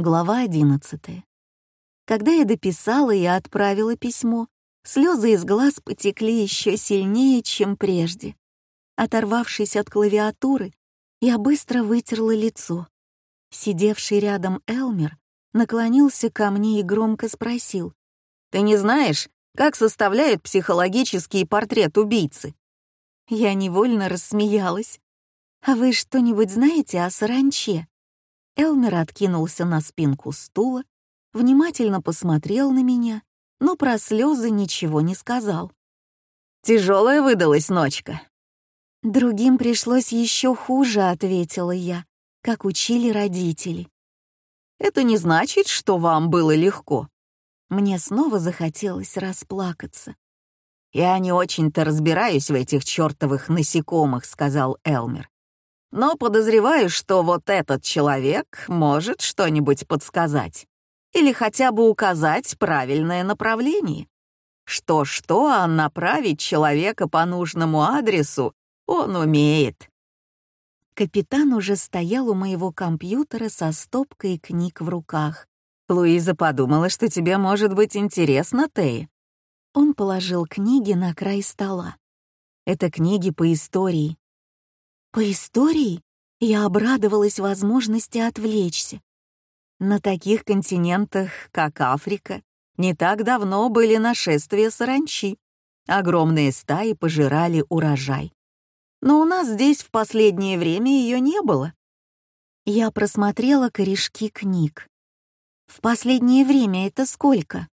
Глава 11. Когда я дописала и отправила письмо, слезы из глаз потекли еще сильнее, чем прежде. Оторвавшись от клавиатуры, я быстро вытерла лицо. Сидевший рядом Элмер наклонился ко мне и громко спросил. «Ты не знаешь, как составляют психологический портрет убийцы?» Я невольно рассмеялась. «А вы что-нибудь знаете о саранче?» Элмер откинулся на спинку стула, внимательно посмотрел на меня, но про слезы ничего не сказал. «Тяжелая выдалась ночка». «Другим пришлось еще хуже», — ответила я, как учили родители. «Это не значит, что вам было легко». Мне снова захотелось расплакаться. «Я не очень-то разбираюсь в этих чертовых насекомых», — сказал Элмер. Но подозреваю, что вот этот человек может что-нибудь подсказать. Или хотя бы указать правильное направление. Что-что, а направить человека по нужному адресу он умеет. Капитан уже стоял у моего компьютера со стопкой книг в руках. Луиза подумала, что тебе может быть интересно, Тей. Он положил книги на край стола. Это книги по истории, по истории я обрадовалась возможности отвлечься. На таких континентах, как Африка, не так давно были нашествия саранчи. Огромные стаи пожирали урожай. Но у нас здесь в последнее время ее не было. Я просмотрела корешки книг. В последнее время это сколько?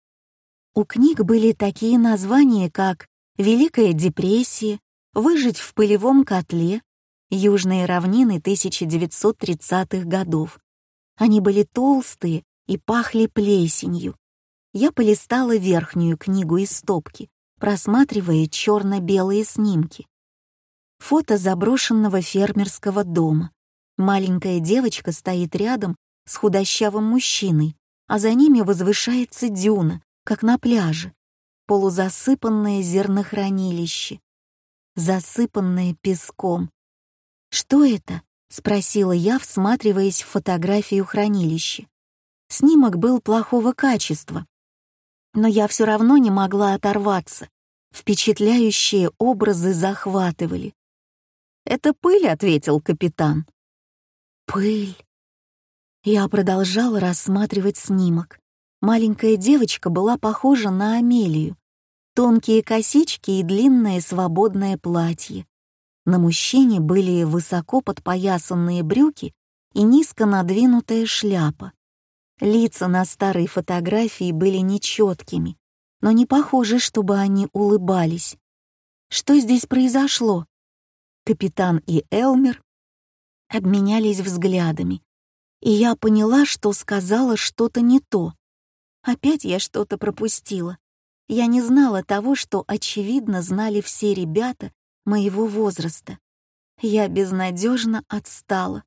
У книг были такие названия, как «Великая депрессия», «Выжить в пылевом котле», южные равнины 1930-х годов. Они были толстые и пахли плесенью. Я полистала верхнюю книгу из стопки, просматривая черно-белые снимки. Фото заброшенного фермерского дома. Маленькая девочка стоит рядом с худощавым мужчиной, а за ними возвышается дюна, как на пляже, полузасыпанное зернохранилище, засыпанное песком, «Что это?» — спросила я, всматриваясь в фотографию хранилища. Снимок был плохого качества, но я все равно не могла оторваться. Впечатляющие образы захватывали. «Это пыль», — ответил капитан. «Пыль». Я продолжала рассматривать снимок. Маленькая девочка была похожа на Амелию. Тонкие косички и длинное свободное платье. На мужчине были высоко подпоясанные брюки и низко надвинутая шляпа. Лица на старой фотографии были нечеткими, но не похоже, чтобы они улыбались. Что здесь произошло? Капитан и Элмер обменялись взглядами, и я поняла, что сказала что-то не то. Опять я что-то пропустила. Я не знала того, что, очевидно, знали все ребята моего возраста. Я безнадежно отстала.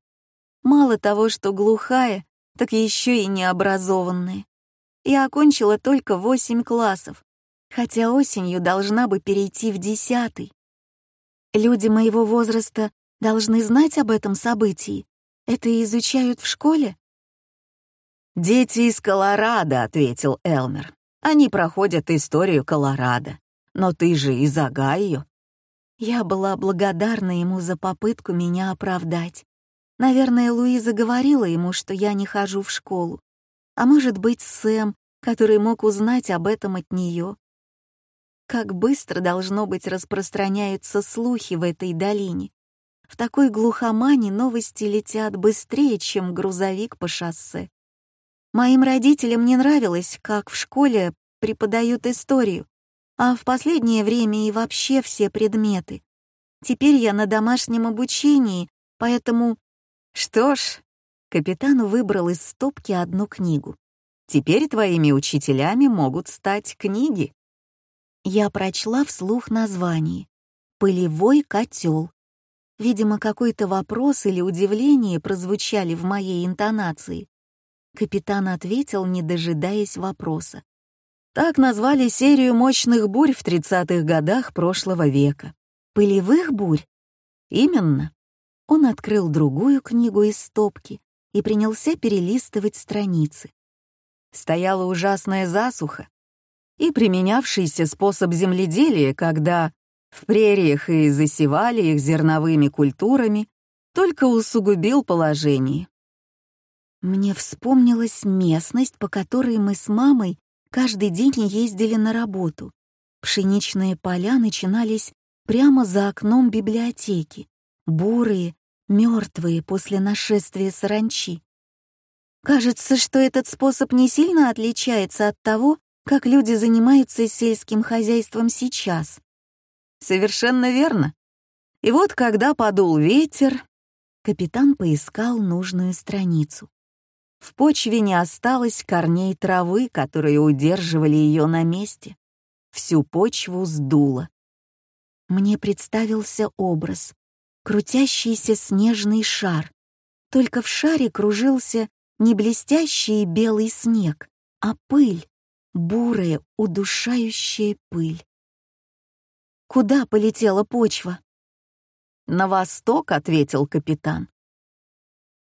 Мало того, что глухая, так еще и необразованная. Я окончила только восемь классов, хотя осенью должна бы перейти в десятый. Люди моего возраста должны знать об этом событии. Это изучают в школе? «Дети из Колорадо», — ответил Элмер. «Они проходят историю Колорадо. Но ты же из Огайо. Я была благодарна ему за попытку меня оправдать. Наверное, Луиза говорила ему, что я не хожу в школу. А может быть, Сэм, который мог узнать об этом от нее. Как быстро, должно быть, распространяются слухи в этой долине. В такой глухомане новости летят быстрее, чем грузовик по шоссе. Моим родителям не нравилось, как в школе преподают историю, а в последнее время и вообще все предметы. Теперь я на домашнем обучении, поэтому... Что ж, капитан выбрал из стопки одну книгу. Теперь твоими учителями могут стать книги. Я прочла вслух название «Пылевой котел». Видимо, какой-то вопрос или удивление прозвучали в моей интонации. Капитан ответил, не дожидаясь вопроса. Так назвали серию мощных бурь в 30-х годах прошлого века. Пылевых бурь? Именно. Он открыл другую книгу из стопки и принялся перелистывать страницы. Стояла ужасная засуха и применявшийся способ земледелия, когда в прериях и засевали их зерновыми культурами, только усугубил положение. Мне вспомнилась местность, по которой мы с мамой каждый день ездили на работу. Пшеничные поля начинались прямо за окном библиотеки, бурые, мертвые после нашествия саранчи. Кажется, что этот способ не сильно отличается от того, как люди занимаются сельским хозяйством сейчас. Совершенно верно. И вот когда подул ветер, капитан поискал нужную страницу. В почве не осталось корней травы, которые удерживали ее на месте. Всю почву сдуло. Мне представился образ. Крутящийся снежный шар. Только в шаре кружился не блестящий белый снег, а пыль, бурая, удушающая пыль. Куда полетела почва? «На восток», — ответил капитан.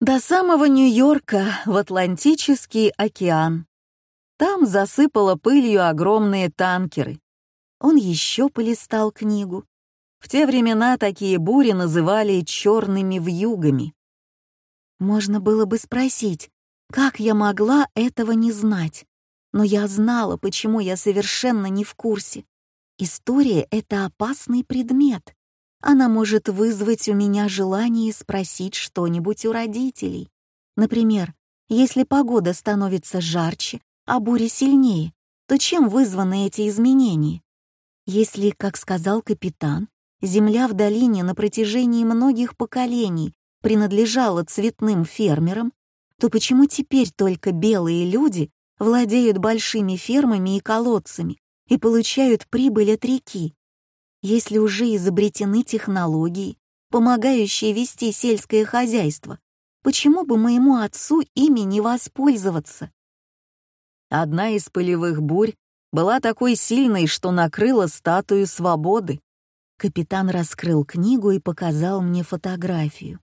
«До самого Нью-Йорка, в Атлантический океан. Там засыпало пылью огромные танкеры. Он еще полистал книгу. В те времена такие бури называли черными вьюгами. Можно было бы спросить, как я могла этого не знать? Но я знала, почему я совершенно не в курсе. История — это опасный предмет. Она может вызвать у меня желание спросить что-нибудь у родителей. Например, если погода становится жарче, а буря сильнее, то чем вызваны эти изменения? Если, как сказал капитан, земля в долине на протяжении многих поколений принадлежала цветным фермерам, то почему теперь только белые люди владеют большими фермами и колодцами, и получают прибыль от реки. Если уже изобретены технологии, помогающие вести сельское хозяйство, почему бы моему отцу ими не воспользоваться? Одна из полевых бурь была такой сильной, что накрыла статую свободы. Капитан раскрыл книгу и показал мне фотографию.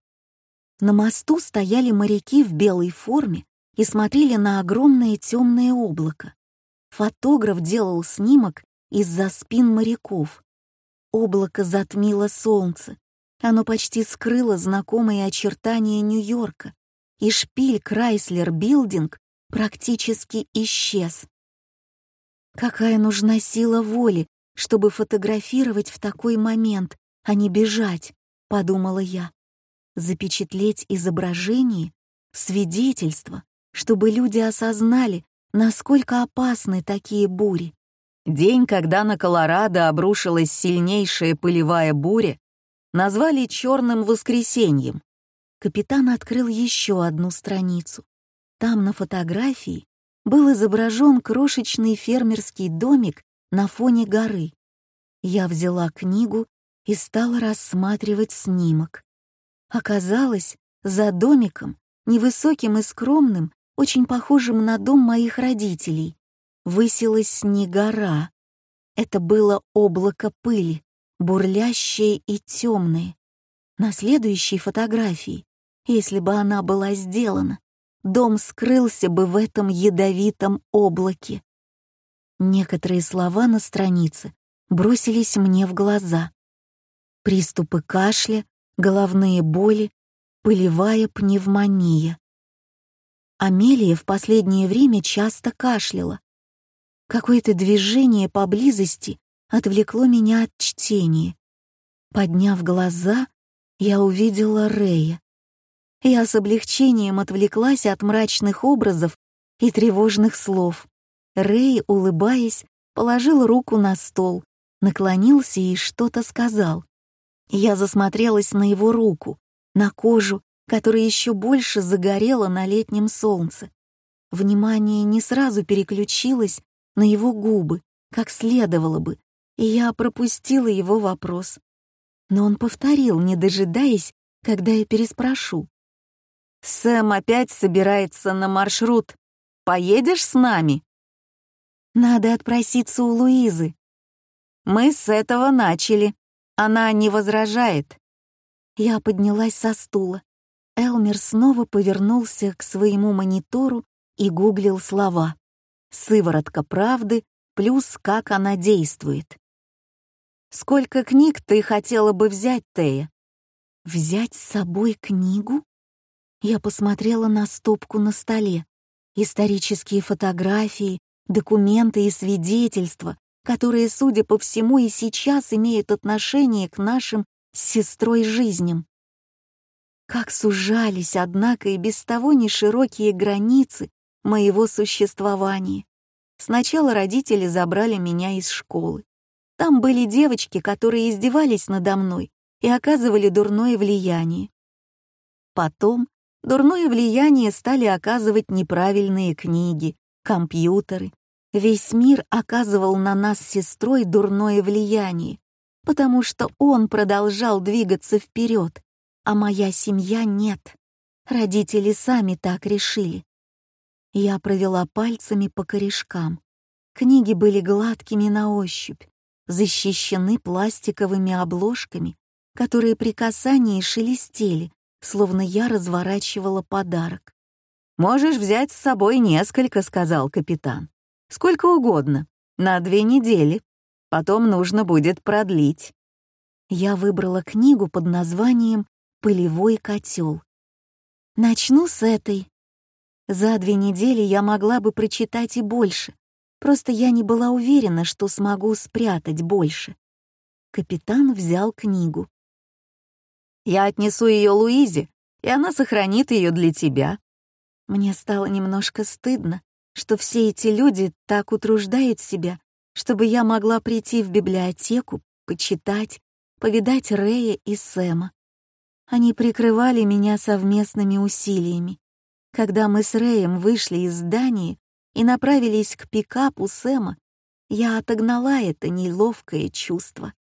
На мосту стояли моряки в белой форме и смотрели на огромное темное облако. Фотограф делал снимок из-за спин моряков. Облако затмило солнце. Оно почти скрыло знакомые очертания Нью-Йорка, и шпиль Крайслер Билдинг практически исчез. Какая нужна сила воли, чтобы фотографировать в такой момент, а не бежать, подумала я. Запечатлеть изображение, свидетельство, чтобы люди осознали, насколько опасны такие бури. День, когда на Колорадо обрушилась сильнейшая пылевая буря, назвали «Черным воскресеньем». Капитан открыл еще одну страницу. Там на фотографии был изображен крошечный фермерский домик на фоне горы. Я взяла книгу и стала рассматривать снимок. Оказалось, за домиком, невысоким и скромным, очень похожим на дом моих родителей, высилась не гора. Это было облако пыли, бурлящее и темное. На следующей фотографии, если бы она была сделана, дом скрылся бы в этом ядовитом облаке. Некоторые слова на странице бросились мне в глаза. Приступы кашля, головные боли, пылевая пневмония. Амелия в последнее время часто кашляла. Какое-то движение поблизости отвлекло меня от чтения. Подняв глаза, я увидела Рея. Я с облегчением отвлеклась от мрачных образов и тревожных слов. Рэй, улыбаясь, положил руку на стол, наклонился и что-то сказал. Я засмотрелась на его руку, на кожу, которая еще больше загорела на летнем солнце. Внимание не сразу переключилось на его губы, как следовало бы, и я пропустила его вопрос. Но он повторил, не дожидаясь, когда я переспрошу. «Сэм опять собирается на маршрут. Поедешь с нами?» «Надо отпроситься у Луизы». «Мы с этого начали. Она не возражает». Я поднялась со стула. Элмер снова повернулся к своему монитору и гуглил слова. «Сыворотка правды плюс как она действует». «Сколько книг ты хотела бы взять, Тея?» «Взять с собой книгу?» Я посмотрела на стопку на столе. Исторические фотографии, документы и свидетельства, которые, судя по всему, и сейчас имеют отношение к нашим с сестрой жизням. Как сужались, однако, и без того неширокие границы моего существования. Сначала родители забрали меня из школы. Там были девочки, которые издевались надо мной и оказывали дурное влияние. Потом дурное влияние стали оказывать неправильные книги, компьютеры. Весь мир оказывал на нас с сестрой дурное влияние, потому что он продолжал двигаться вперед, а моя семья нет. Родители сами так решили. Я провела пальцами по корешкам. Книги были гладкими на ощупь, защищены пластиковыми обложками, которые при касании шелестели, словно я разворачивала подарок. «Можешь взять с собой несколько», — сказал капитан. «Сколько угодно, на две недели. Потом нужно будет продлить». Я выбрала книгу под названием «Пылевой котел». Начну с этой. За две недели я могла бы прочитать и больше, просто я не была уверена, что смогу спрятать больше. Капитан взял книгу. «Я отнесу ее Луизе, и она сохранит ее для тебя». Мне стало немножко стыдно, что все эти люди так утруждают себя, чтобы я могла прийти в библиотеку, почитать, повидать Рэя и Сэма. Они прикрывали меня совместными усилиями. Когда мы с Рэем вышли из здания и направились к пикапу Сэма, я отогнала это неловкое чувство.